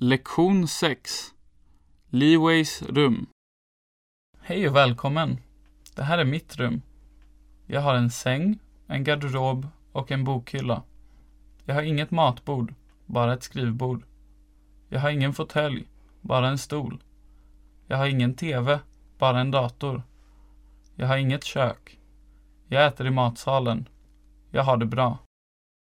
Lektion 6 Leeways rum Hej och välkommen! Det här är mitt rum. Jag har en säng, en garderob och en bokhylla. Jag har inget matbord, bara ett skrivbord. Jag har ingen fåtölj, bara en stol. Jag har ingen TV, bara en dator. Jag har inget kök. Jag äter i matsalen. Jag har det bra.